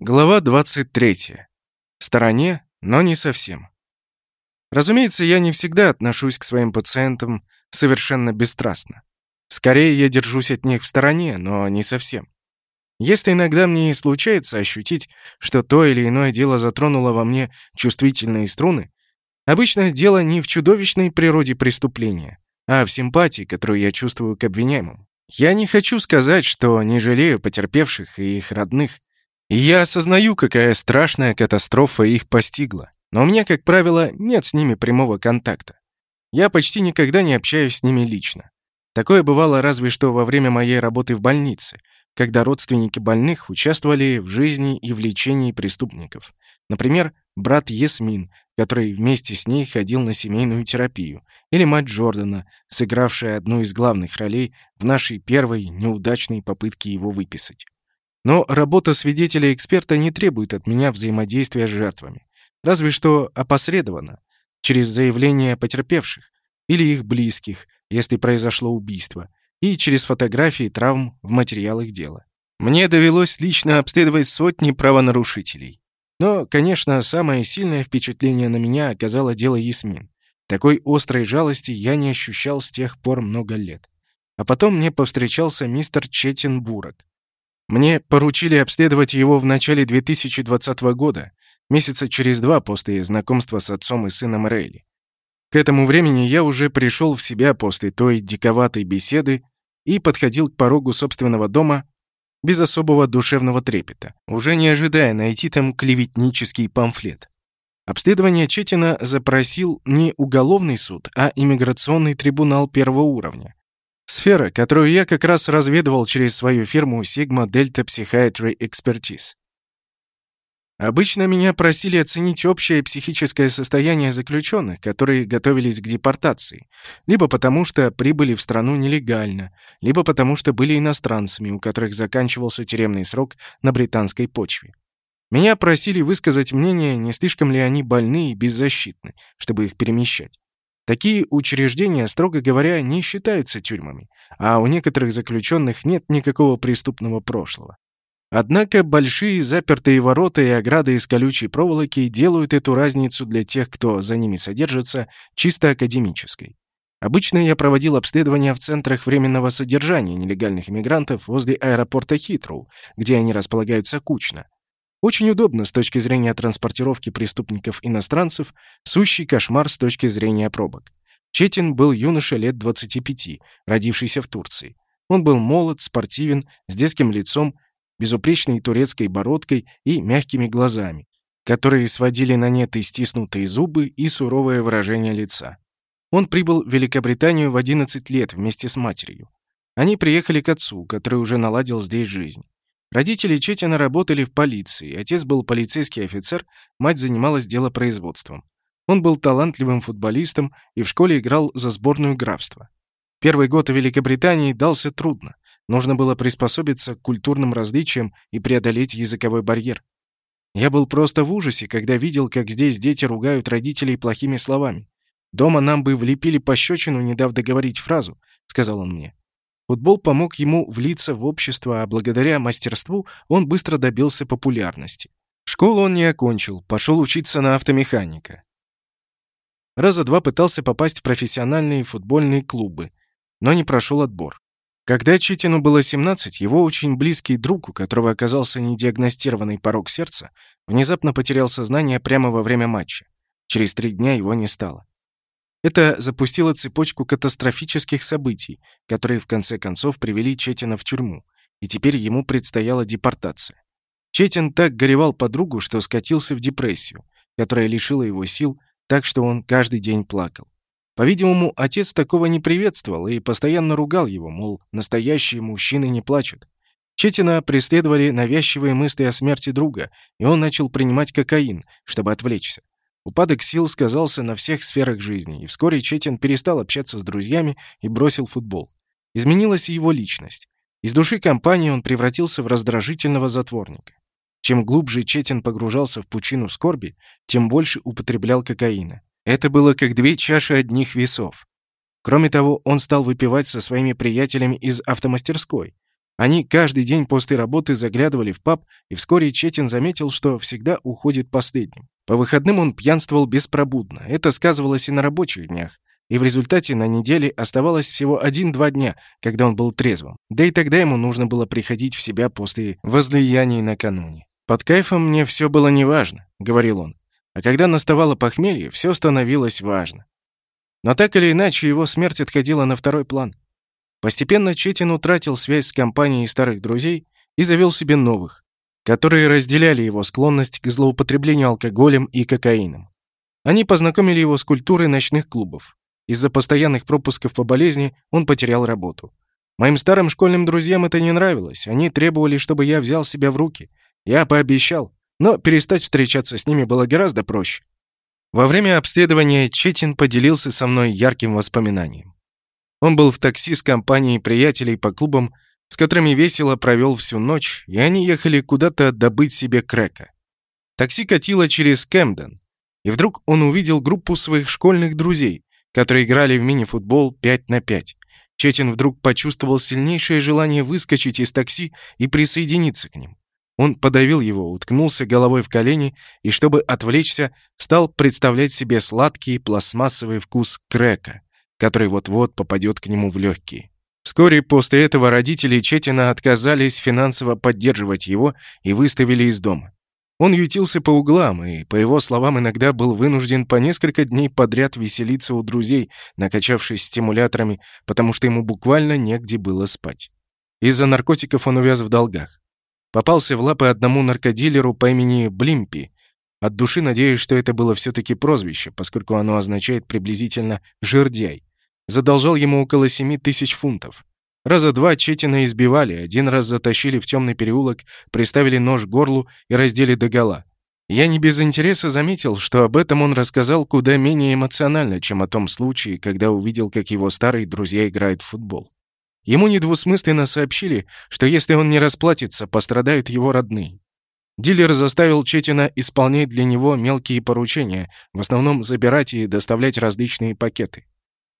Глава 23. В стороне, но не совсем. Разумеется, я не всегда отношусь к своим пациентам совершенно бесстрастно. Скорее, я держусь от них в стороне, но не совсем. Если иногда мне случается ощутить, что то или иное дело затронуло во мне чувствительные струны, обычно дело не в чудовищной природе преступления, а в симпатии, которую я чувствую к обвиняемому. Я не хочу сказать, что не жалею потерпевших и их родных, и я осознаю, какая страшная катастрофа их постигла. Но у меня, как правило, нет с ними прямого контакта. Я почти никогда не общаюсь с ними лично. Такое бывало разве что во время моей работы в больнице, когда родственники больных участвовали в жизни и в лечении преступников. Например, брат Есмин, который вместе с ней ходил на семейную терапию, или мать Джордана, сыгравшая одну из главных ролей в нашей первой неудачной попытке его выписать. Но работа свидетеля-эксперта не требует от меня взаимодействия с жертвами. Разве что опосредованно, через заявления потерпевших или их близких, если произошло убийство, и через фотографии травм в материалах дела. Мне довелось лично обследовать сотни правонарушителей. Но, конечно, самое сильное впечатление на меня оказало дело Ясмин. Такой острой жалости я не ощущал с тех пор много лет. А потом мне повстречался мистер Четин Бурок. Мне поручили обследовать его в начале 2020 года, месяца через два после знакомства с отцом и сыном Рейли. К этому времени я уже пришел в себя после той диковатой беседы и подходил к порогу собственного дома без особого душевного трепета, уже не ожидая найти там клеветнический памфлет. Обследование Четина запросил не уголовный суд, а иммиграционный трибунал первого уровня. Сфера, которую я как раз разведывал через свою фирму Sigma Delta Psychiatry Expertise. Обычно меня просили оценить общее психическое состояние заключенных, которые готовились к депортации, либо потому что прибыли в страну нелегально, либо потому что были иностранцами, у которых заканчивался тюремный срок на британской почве. Меня просили высказать мнение, не слишком ли они больны и беззащитны, чтобы их перемещать. Такие учреждения, строго говоря, не считаются тюрьмами, а у некоторых заключенных нет никакого преступного прошлого. Однако большие запертые ворота и ограды из колючей проволоки делают эту разницу для тех, кто за ними содержится, чисто академической. Обычно я проводил обследования в центрах временного содержания нелегальных иммигрантов возле аэропорта Хитроу, где они располагаются кучно. Очень удобно с точки зрения транспортировки преступников-иностранцев, сущий кошмар с точки зрения пробок. Четин был юноша лет 25, родившийся в Турции. Он был молод, спортивен, с детским лицом, безупречной турецкой бородкой и мягкими глазами, которые сводили на нет и стиснутые зубы, и суровое выражение лица. Он прибыл в Великобританию в 11 лет вместе с матерью. Они приехали к отцу, который уже наладил здесь жизнь. Родители Четина работали в полиции, отец был полицейский офицер, мать занималась делопроизводством. Он был талантливым футболистом и в школе играл за сборную графства. Первый год в Великобритании дался трудно. Нужно было приспособиться к культурным различиям и преодолеть языковой барьер. Я был просто в ужасе, когда видел, как здесь дети ругают родителей плохими словами. «Дома нам бы влепили пощечину, не дав договорить фразу», — сказал он мне. Футбол помог ему влиться в общество, а благодаря мастерству он быстро добился популярности. Школу он не окончил, пошел учиться на автомеханика. Раза два пытался попасть в профессиональные футбольные клубы, но не прошел отбор. Когда Читину было 17, его очень близкий друг, у которого оказался недиагностированный порог сердца, внезапно потерял сознание прямо во время матча. Через три дня его не стало. Это запустило цепочку катастрофических событий, которые в конце концов привели Четина в тюрьму, и теперь ему предстояла депортация. Четин так горевал подругу, что скатился в депрессию, которая лишила его сил, так что он каждый день плакал. По-видимому, отец такого не приветствовал и постоянно ругал его, мол, настоящие мужчины не плачут. Четина преследовали навязчивые мысли о смерти друга, и он начал принимать кокаин, чтобы отвлечься. Упадок сил сказался на всех сферах жизни, и вскоре Четин перестал общаться с друзьями и бросил футбол. Изменилась и его личность. Из души компании он превратился в раздражительного затворника. Чем глубже Четин погружался в пучину скорби, тем больше употреблял кокаина. Это было как две чаши одних весов. Кроме того, он стал выпивать со своими приятелями из автомастерской. Они каждый день после работы заглядывали в паб, и вскоре Четин заметил, что всегда уходит последним. По выходным он пьянствовал беспробудно. Это сказывалось и на рабочих днях. И в результате на неделе оставалось всего один-два дня, когда он был трезвым. Да и тогда ему нужно было приходить в себя после возлияний накануне. «Под кайфом мне все было неважно», — говорил он. А когда наставало похмелье, все становилось важно. Но так или иначе, его смерть отходила на второй план. Постепенно Четин утратил связь с компанией старых друзей и завел себе новых, которые разделяли его склонность к злоупотреблению алкоголем и кокаином. Они познакомили его с культурой ночных клубов. Из-за постоянных пропусков по болезни он потерял работу. Моим старым школьным друзьям это не нравилось. Они требовали, чтобы я взял себя в руки. Я пообещал, но перестать встречаться с ними было гораздо проще. Во время обследования Четин поделился со мной ярким воспоминанием. Он был в такси с компанией приятелей по клубам, с которыми весело провел всю ночь, и они ехали куда-то добыть себе крека. Такси катило через Кэмден, и вдруг он увидел группу своих школьных друзей, которые играли в мини-футбол 5 на 5. Четин вдруг почувствовал сильнейшее желание выскочить из такси и присоединиться к ним. Он подавил его, уткнулся головой в колени и, чтобы отвлечься, стал представлять себе сладкий пластмассовый вкус крека, который вот-вот попадет к нему в легкие. Вскоре после этого родители Четина отказались финансово поддерживать его и выставили из дома. Он ютился по углам и, по его словам, иногда был вынужден по несколько дней подряд веселиться у друзей, накачавшись стимуляторами, потому что ему буквально негде было спать. Из-за наркотиков он увяз в долгах. Попался в лапы одному наркодилеру по имени Блимпи. От души надеюсь, что это было все-таки прозвище, поскольку оно означает приблизительно «жердяй» задолжал ему около семи тысяч фунтов. Раза два Четина избивали, один раз затащили в темный переулок, приставили нож к горлу и раздели догола. Я не без интереса заметил, что об этом он рассказал куда менее эмоционально, чем о том случае, когда увидел, как его старые друзья играют в футбол. Ему недвусмысленно сообщили, что если он не расплатится, пострадают его родные. Дилер заставил Четина исполнять для него мелкие поручения, в основном забирать и доставлять различные пакеты.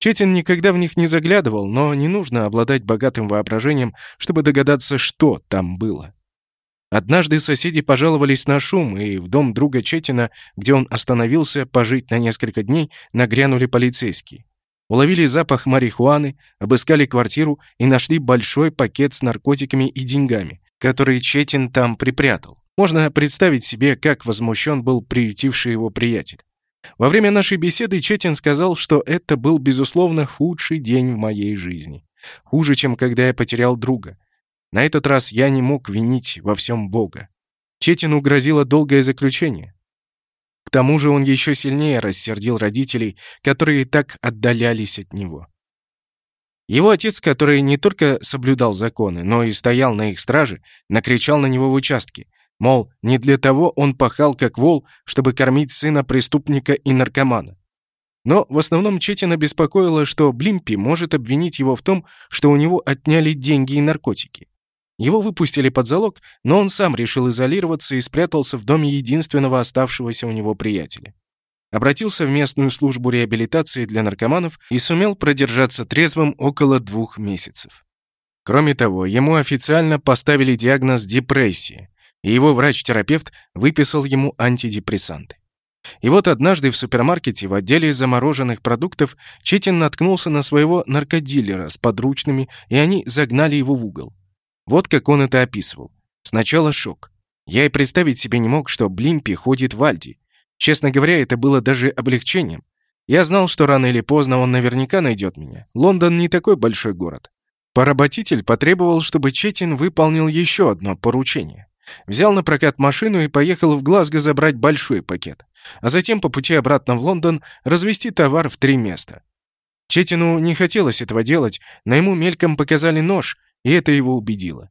Четин никогда в них не заглядывал, но не нужно обладать богатым воображением, чтобы догадаться, что там было. Однажды соседи пожаловались на шум, и в дом друга Четина, где он остановился пожить на несколько дней, нагрянули полицейские. Уловили запах марихуаны, обыскали квартиру и нашли большой пакет с наркотиками и деньгами, который Четин там припрятал. Можно представить себе, как возмущен был приютивший его приятель. Во время нашей беседы Четин сказал, что это был, безусловно, худший день в моей жизни. Хуже, чем когда я потерял друга. На этот раз я не мог винить во всем Бога. Четину грозило долгое заключение. К тому же он еще сильнее рассердил родителей, которые так отдалялись от него. Его отец, который не только соблюдал законы, но и стоял на их страже, накричал на него в участке. Мол, не для того он пахал как вол, чтобы кормить сына преступника и наркомана. Но в основном Четина беспокоило, что Блимпи может обвинить его в том, что у него отняли деньги и наркотики. Его выпустили под залог, но он сам решил изолироваться и спрятался в доме единственного оставшегося у него приятеля. Обратился в местную службу реабилитации для наркоманов и сумел продержаться трезвым около двух месяцев. Кроме того, ему официально поставили диагноз депрессия, и его врач-терапевт выписал ему антидепрессанты. И вот однажды в супермаркете в отделе замороженных продуктов Четин наткнулся на своего наркодилера с подручными, и они загнали его в угол. Вот как он это описывал. Сначала шок. Я и представить себе не мог, что Блимпи ходит в Альди. Честно говоря, это было даже облегчением. Я знал, что рано или поздно он наверняка найдет меня. Лондон не такой большой город. Поработитель потребовал, чтобы Четин выполнил еще одно поручение. Взял на прокат машину и поехал в Глазго забрать большой пакет. А затем по пути обратно в Лондон развести товар в три места. Четину не хотелось этого делать, но ему мельком показали нож, и это его убедило.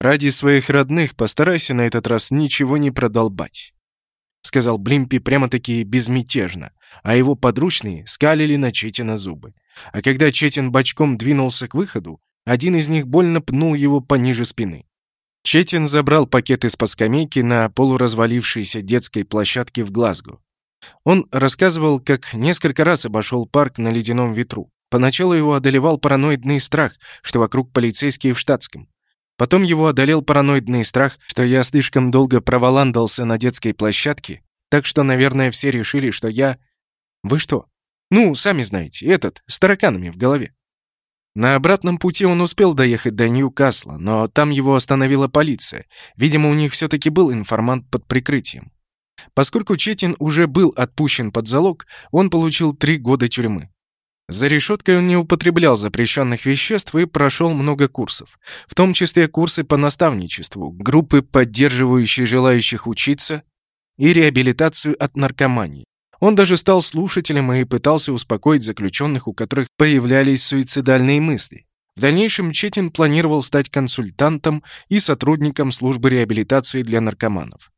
«Ради своих родных постарайся на этот раз ничего не продолбать», — сказал Блимпи прямо-таки безмятежно, а его подручные скалили на Четина зубы. А когда Четин бочком двинулся к выходу, один из них больно пнул его пониже спины. Четин забрал пакет из-под скамейки на полуразвалившейся детской площадке в Глазго. Он рассказывал, как несколько раз обошел парк на ледяном ветру. Поначалу его одолевал параноидный страх, что вокруг полицейские в штатском. Потом его одолел параноидный страх, что я слишком долго проволандался на детской площадке, так что, наверное, все решили, что я... Вы что? Ну, сами знаете, этот, с тараканами в голове. На обратном пути он успел доехать до Ньюкасла, но там его остановила полиция. Видимо, у них все-таки был информант под прикрытием. Поскольку Четин уже был отпущен под залог, он получил три года тюрьмы. За решеткой он не употреблял запрещенных веществ и прошел много курсов, в том числе курсы по наставничеству, группы, поддерживающие желающих учиться, и реабилитацию от наркомании. Он даже стал слушателем и пытался успокоить заключенных, у которых появлялись суицидальные мысли. В дальнейшем Четин планировал стать консультантом и сотрудником службы реабилитации для наркоманов.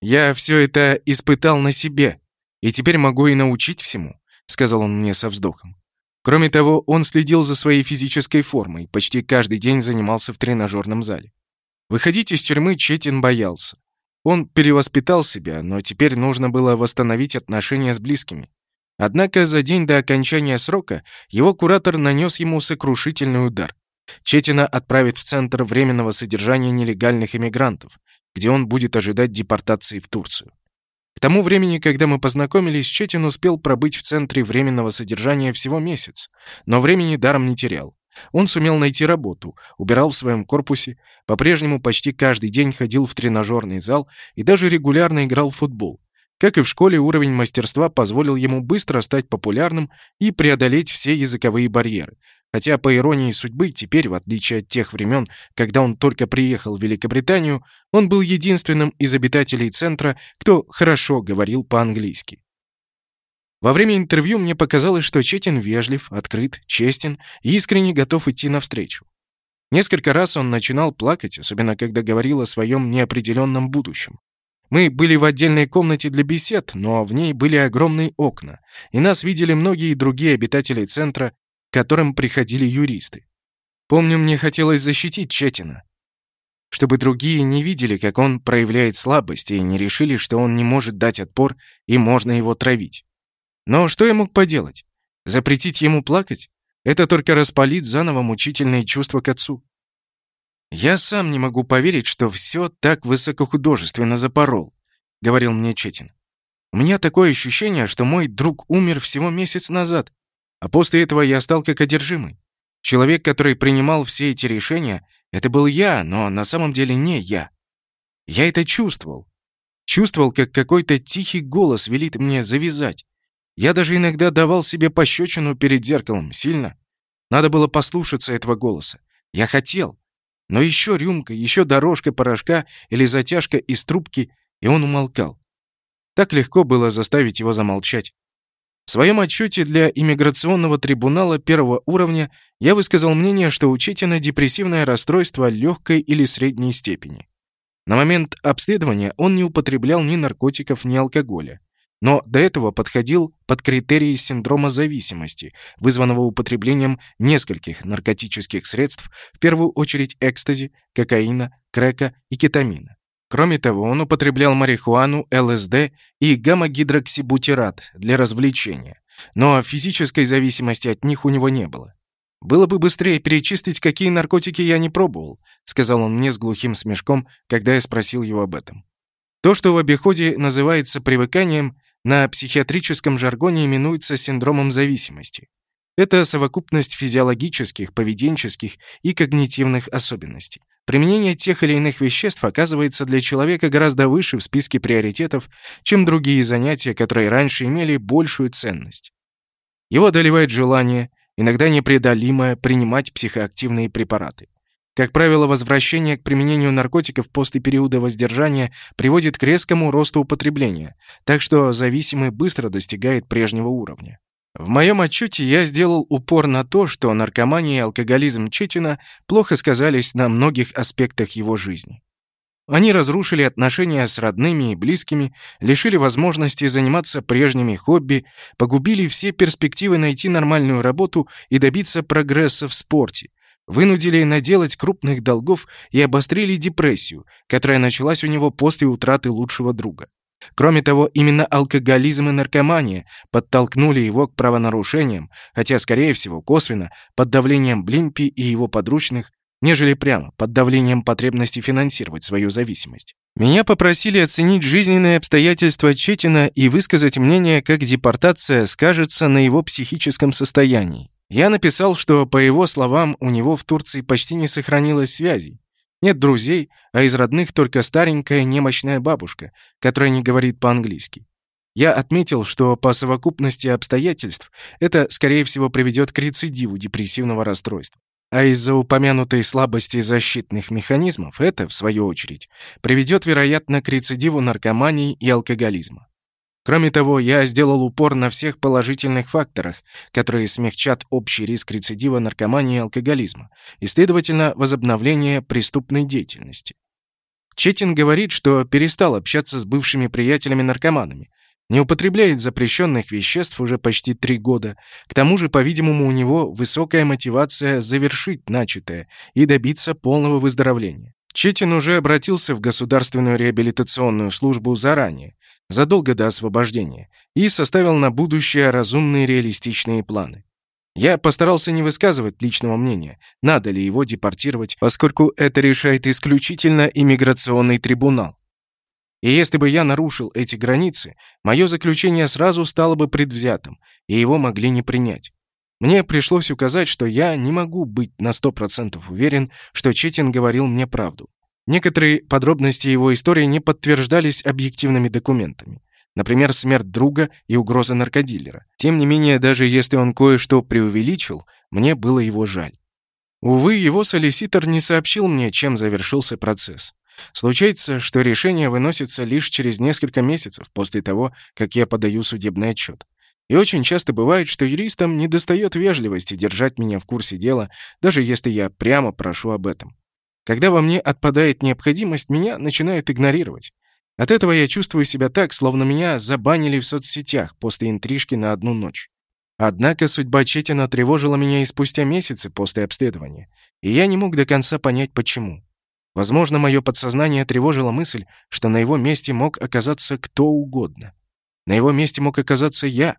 «Я все это испытал на себе, и теперь могу и научить всему», — сказал он мне со вздохом. Кроме того, он следил за своей физической формой, почти каждый день занимался в тренажерном зале. Выходить из тюрьмы Четин боялся. Он перевоспитал себя, но теперь нужно было восстановить отношения с близкими. Однако за день до окончания срока его куратор нанес ему сокрушительный удар. Четина отправит в Центр временного содержания нелегальных иммигрантов, где он будет ожидать депортации в Турцию. К тому времени, когда мы познакомились, Четин успел пробыть в центре временного содержания всего месяц, но времени даром не терял. Он сумел найти работу, убирал в своем корпусе, по-прежнему почти каждый день ходил в тренажерный зал и даже регулярно играл в футбол. Как и в школе, уровень мастерства позволил ему быстро стать популярным и преодолеть все языковые барьеры, Хотя, по иронии судьбы, теперь, в отличие от тех времен, когда он только приехал в Великобританию, он был единственным из обитателей центра, кто хорошо говорил по-английски. Во время интервью мне показалось, что Четин вежлив, открыт, честен и искренне готов идти навстречу. Несколько раз он начинал плакать, особенно когда говорил о своем неопределенном будущем. Мы были в отдельной комнате для бесед, но в ней были огромные окна, и нас видели многие другие обитатели центра, к которым приходили юристы. Помню, мне хотелось защитить Четина, чтобы другие не видели, как он проявляет слабость, и не решили, что он не может дать отпор и можно его травить. Но что я мог поделать? Запретить ему плакать? Это только распалит заново мучительные чувства к отцу. «Я сам не могу поверить, что все так высокохудожественно запорол», — говорил мне Четин. «У меня такое ощущение, что мой друг умер всего месяц назад. А после этого я стал как одержимый. Человек, который принимал все эти решения, это был я, но на самом деле не я. Я это чувствовал. Чувствовал, как какой-то тихий голос велит мне завязать. Я даже иногда давал себе пощечину перед зеркалом, сильно. Надо было послушаться этого голоса. Я хотел. Но еще рюмка, еще дорожка порошка или затяжка из трубки, и он умолкал. Так легко было заставить его замолчать. В своем отчете для иммиграционного трибунала первого уровня я высказал мнение, что у депрессивное расстройство легкой или средней степени. На момент обследования он не употреблял ни наркотиков, ни алкоголя. Но до этого подходил под критерии синдрома зависимости, вызванного употреблением нескольких наркотических средств, в первую очередь экстази, кокаина, крека и кетамина. Кроме того, он употреблял марихуану, ЛСД и гамма-гидроксибутират для развлечения, но физической зависимости от них у него не было. «Было бы быстрее перечислить, какие наркотики я не пробовал», сказал он мне с глухим смешком, когда я спросил его об этом. То, что в обиходе называется привыканием, на психиатрическом жаргоне именуется синдромом зависимости. Это совокупность физиологических, поведенческих и когнитивных особенностей. Применение тех или иных веществ оказывается для человека гораздо выше в списке приоритетов, чем другие занятия, которые раньше имели большую ценность. Его одолевает желание, иногда непреодолимое, принимать психоактивные препараты. Как правило, возвращение к применению наркотиков после периода воздержания приводит к резкому росту употребления, так что зависимый быстро достигает прежнего уровня. В моем отчете я сделал упор на то, что наркомания и алкоголизм Четина плохо сказались на многих аспектах его жизни. Они разрушили отношения с родными и близкими, лишили возможности заниматься прежними хобби, погубили все перспективы найти нормальную работу и добиться прогресса в спорте, вынудили наделать крупных долгов и обострили депрессию, которая началась у него после утраты лучшего друга. Кроме того, именно алкоголизм и наркомания подтолкнули его к правонарушениям, хотя, скорее всего, косвенно, под давлением Блимпи и его подручных, нежели прямо, под давлением потребности финансировать свою зависимость. Меня попросили оценить жизненные обстоятельства Четина и высказать мнение, как депортация скажется на его психическом состоянии. Я написал, что, по его словам, у него в Турции почти не сохранилось связей. Нет друзей, а из родных только старенькая немощная бабушка, которая не говорит по-английски. Я отметил, что по совокупности обстоятельств это, скорее всего, приведет к рецидиву депрессивного расстройства. А из-за упомянутой слабости защитных механизмов это, в свою очередь, приведет, вероятно, к рецидиву наркомании и алкоголизма. Кроме того, я сделал упор на всех положительных факторах, которые смягчат общий риск рецидива наркомании и алкоголизма, и, следовательно, возобновления преступной деятельности. Четин говорит, что перестал общаться с бывшими приятелями-наркоманами, не употребляет запрещенных веществ уже почти три года. К тому же, по-видимому, у него высокая мотивация завершить начатое и добиться полного выздоровления. Четин уже обратился в Государственную реабилитационную службу заранее, задолго до освобождения, и составил на будущее разумные реалистичные планы. Я постарался не высказывать личного мнения, надо ли его депортировать, поскольку это решает исключительно иммиграционный трибунал. И если бы я нарушил эти границы, мое заключение сразу стало бы предвзятым, и его могли не принять. Мне пришлось указать, что я не могу быть на 100% уверен, что Четин говорил мне правду. Некоторые подробности его истории не подтверждались объективными документами. Например, смерть друга и угроза наркодилера. Тем не менее, даже если он кое-что преувеличил, мне было его жаль. Увы, его солиситор не сообщил мне, чем завершился процесс. Случается, что решение выносится лишь через несколько месяцев после того, как я подаю судебный отчет. И очень часто бывает, что юристам недостает вежливости держать меня в курсе дела, даже если я прямо прошу об этом. Когда во мне отпадает необходимость, меня начинают игнорировать. От этого я чувствую себя так, словно меня забанили в соцсетях после интрижки на одну ночь. Однако судьба Четина тревожила меня и спустя месяцы после обследования, и я не мог до конца понять, почему. Возможно, мое подсознание тревожило мысль, что на его месте мог оказаться кто угодно. На его месте мог оказаться я.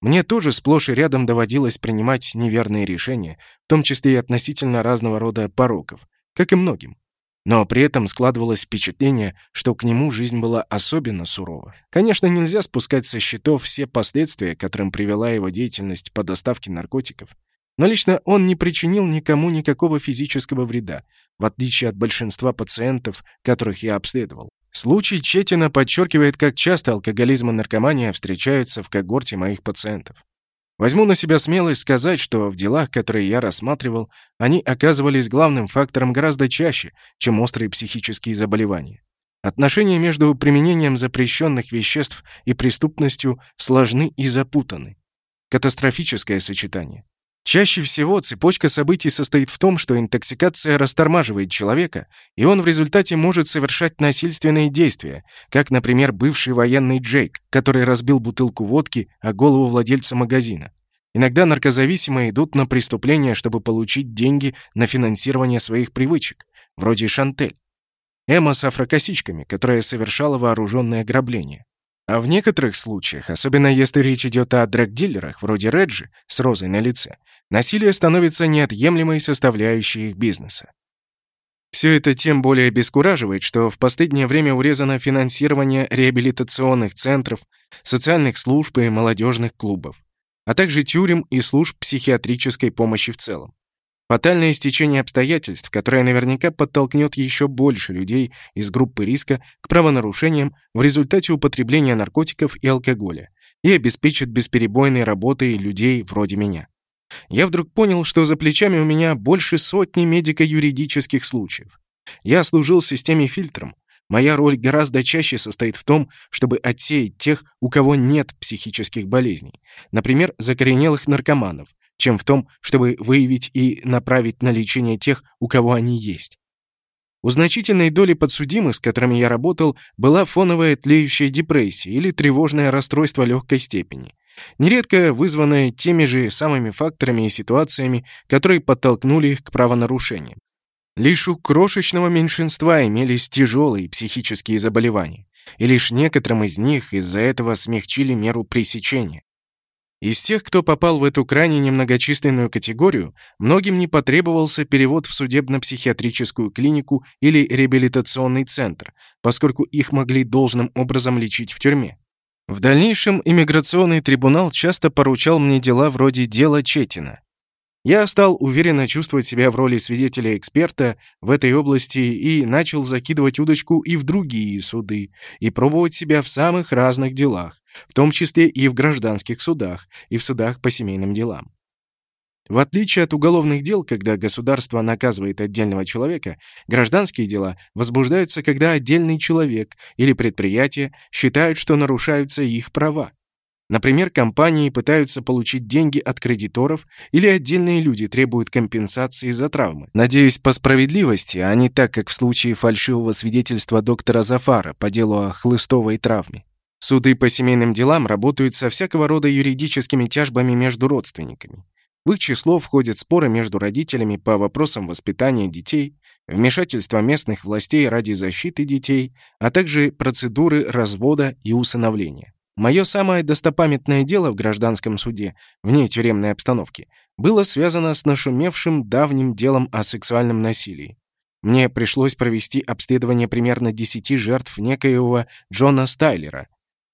Мне тоже сплошь и рядом доводилось принимать неверные решения, в том числе и относительно разного рода пороков, как и многим. Но при этом складывалось впечатление, что к нему жизнь была особенно сурова. Конечно, нельзя спускать со счетов все последствия, которым привела его деятельность по доставке наркотиков. Но лично он не причинил никому никакого физического вреда, в отличие от большинства пациентов, которых я обследовал. Случай Четина подчеркивает, как часто алкоголизм и наркомания встречаются в когорте моих пациентов. Возьму на себя смелость сказать, что в делах, которые я рассматривал, они оказывались главным фактором гораздо чаще, чем острые психические заболевания. Отношения между применением запрещенных веществ и преступностью сложны и запутаны. Катастрофическое сочетание. Чаще всего цепочка событий состоит в том, что интоксикация растормаживает человека, и он в результате может совершать насильственные действия, как, например, бывший военный Джейк, который разбил бутылку водки о голову владельца магазина. Иногда наркозависимые идут на преступления, чтобы получить деньги на финансирование своих привычек, вроде Шантель. Эмма с афрокосичками, которая совершала вооруженное ограбление. А в некоторых случаях, особенно если речь идет о драгдилерах, вроде Реджи, с розой на лице, насилие становится неотъемлемой составляющей их бизнеса. Все это тем более обескураживает, что в последнее время урезано финансирование реабилитационных центров, социальных служб и молодежных клубов, а также тюрем и служб психиатрической помощи в целом. Фатальное стечение обстоятельств, которое наверняка подтолкнет еще больше людей из группы риска к правонарушениям в результате употребления наркотиков и алкоголя и обеспечит бесперебойной работой людей вроде меня. Я вдруг понял, что за плечами у меня больше сотни медико-юридических случаев. Я служил системе фильтром. Моя роль гораздо чаще состоит в том, чтобы отсеять тех, у кого нет психических болезней, например, закоренелых наркоманов, чем в том, чтобы выявить и направить на лечение тех, у кого они есть. У значительной доли подсудимых, с которыми я работал, была фоновая тлеющая депрессия или тревожное расстройство легкой степени, нередко вызванное теми же самыми факторами и ситуациями, которые подтолкнули их к правонарушениям. Лишь у крошечного меньшинства имелись тяжелые психические заболевания, и лишь некоторым из них из-за этого смягчили меру пресечения. Из тех, кто попал в эту крайне немногочисленную категорию, многим не потребовался перевод в судебно-психиатрическую клинику или реабилитационный центр, поскольку их могли должным образом лечить в тюрьме. В дальнейшем иммиграционный трибунал часто поручал мне дела вроде дела Четина. Я стал уверенно чувствовать себя в роли свидетеля-эксперта в этой области и начал закидывать удочку и в другие суды, и пробовать себя в самых разных делах в том числе и в гражданских судах, и в судах по семейным делам. В отличие от уголовных дел, когда государство наказывает отдельного человека, гражданские дела возбуждаются, когда отдельный человек или предприятие считают, что нарушаются их права. Например, компании пытаются получить деньги от кредиторов или отдельные люди требуют компенсации за травмы. Надеюсь, по справедливости, а не так, как в случае фальшивого свидетельства доктора Зафара по делу о хлыстовой травме. Суды по семейным делам работают со всякого рода юридическими тяжбами между родственниками. В их число входят споры между родителями по вопросам воспитания детей, вмешательство местных властей ради защиты детей, а также процедуры развода и усыновления. Мое самое достопамятное дело в гражданском суде, вне тюремной обстановки, было связано с нашумевшим давним делом о сексуальном насилии. Мне пришлось провести обследование примерно 10 жертв некоего Джона Стайлера,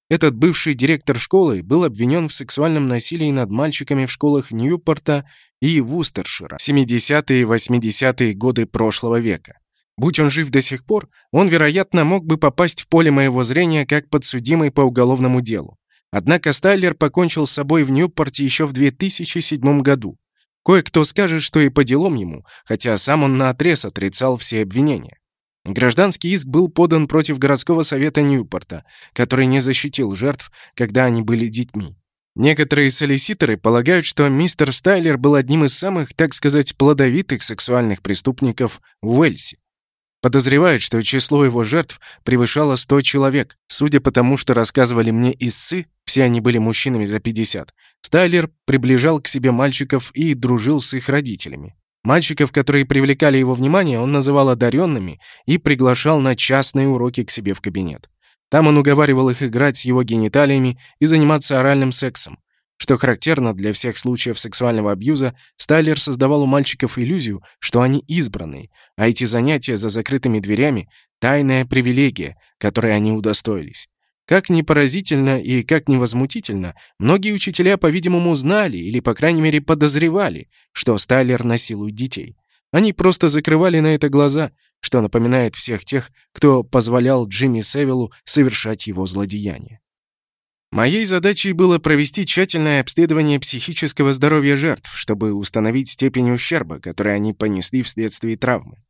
этот бывший директор школы был обвинен в сексуальном насилии над мальчиками в школах Ньюпорта и Вустершира в 70-е и 80-е годы прошлого века. Будь он жив до сих пор, он, вероятно, мог бы попасть в поле моего зрения как подсудимый по уголовному делу. Однако Стайлер покончил с собой в Ньюпорте еще в 2007 году. Кое-кто скажет, что и по делам ему, хотя сам он наотрез отрицал все обвинения. Гражданский иск был подан против городского совета Ньюпорта, который не защитил жертв, когда они были детьми. Некоторые солиситоры полагают, что мистер Стайлер был одним из самых, так сказать, плодовитых сексуальных преступников в Уэльсе. Подозревают, что число его жертв превышало 100 человек. Судя по тому, что рассказывали мне истцы, все они были мужчинами за 50, Стайлер приближал к себе мальчиков и дружил с их родителями. Мальчиков, которые привлекали его внимание, он называл одаренными и приглашал на частные уроки к себе в кабинет. Там он уговаривал их играть с его гениталиями и заниматься оральным сексом. Что характерно для всех случаев сексуального абьюза, Стайлер создавал у мальчиков иллюзию, что они избранные, а эти занятия за закрытыми дверями — тайная привилегия, которой они удостоились. Как ни поразительно и как ни возмутительно, многие учителя, по-видимому, знали или, по крайней мере, подозревали, что Стайлер насилует детей. Они просто закрывали на это глаза, что напоминает всех тех, кто позволял Джимми Севиллу совершать его злодеяния. Моей задачей было провести тщательное обследование психического здоровья жертв, чтобы установить степень ущерба, который они понесли вследствие травмы.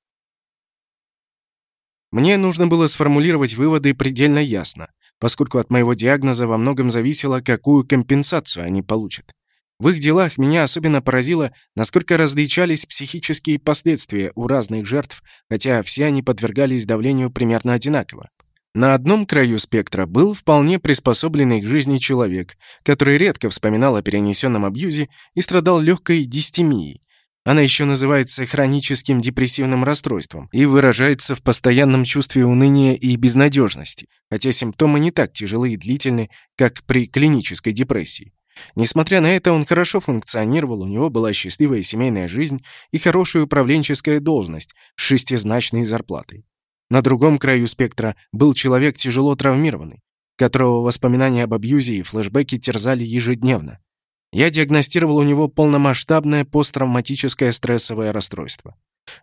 Мне нужно было сформулировать выводы предельно ясно, поскольку от моего диагноза во многом зависело, какую компенсацию они получат. В их делах меня особенно поразило, насколько различались психические последствия у разных жертв, хотя все они подвергались давлению примерно одинаково. На одном краю спектра был вполне приспособленный к жизни человек, который редко вспоминал о перенесенном абьюзе и страдал легкой дистемией, она еще называется хроническим депрессивным расстройством и выражается в постоянном чувстве уныния и безнадежности, хотя симптомы не так тяжелы и длительны, как при клинической депрессии. Несмотря на это, он хорошо функционировал, у него была счастливая семейная жизнь и хорошая управленческая должность с шестизначной зарплатой. На другом краю спектра был человек тяжело травмированный, которого воспоминания об абьюзе и флешбеки терзали ежедневно. Я диагностировал у него полномасштабное посттравматическое стрессовое расстройство.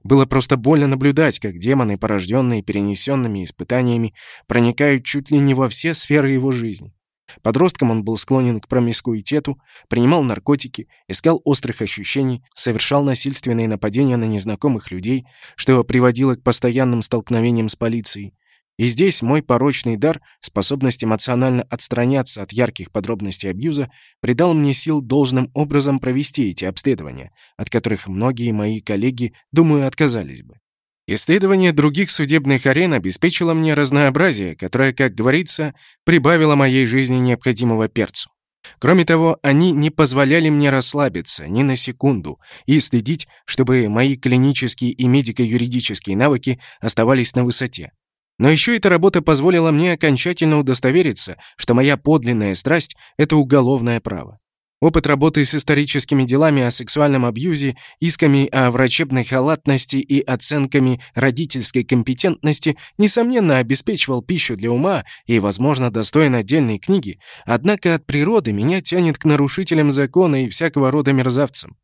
Было просто больно наблюдать, как демоны, порожденные перенесенными испытаниями, проникают чуть ли не во все сферы его жизни. Подростком он был склонен к промискуитету, принимал наркотики, искал острых ощущений, совершал насильственные нападения на незнакомых людей, что приводило к постоянным столкновениям с полицией, и здесь мой порочный дар, способность эмоционально отстраняться от ярких подробностей абьюза, придал мне сил должным образом провести эти обследования, от которых многие мои коллеги, думаю, отказались бы. Исследование других судебных арен обеспечило мне разнообразие, которое, как говорится, прибавило моей жизни необходимого перцу. Кроме того, они не позволяли мне расслабиться ни на секунду и следить, чтобы мои клинические и медико-юридические навыки оставались на высоте. Но еще эта работа позволила мне окончательно удостовериться, что моя подлинная страсть — это уголовное право. Опыт работы с историческими делами о сексуальном абьюзе, исками о врачебной халатности и оценками родительской компетентности, несомненно, обеспечивал пищу для ума и, возможно, достоин отдельной книги, однако от природы меня тянет к нарушителям закона и всякого рода мерзавцам.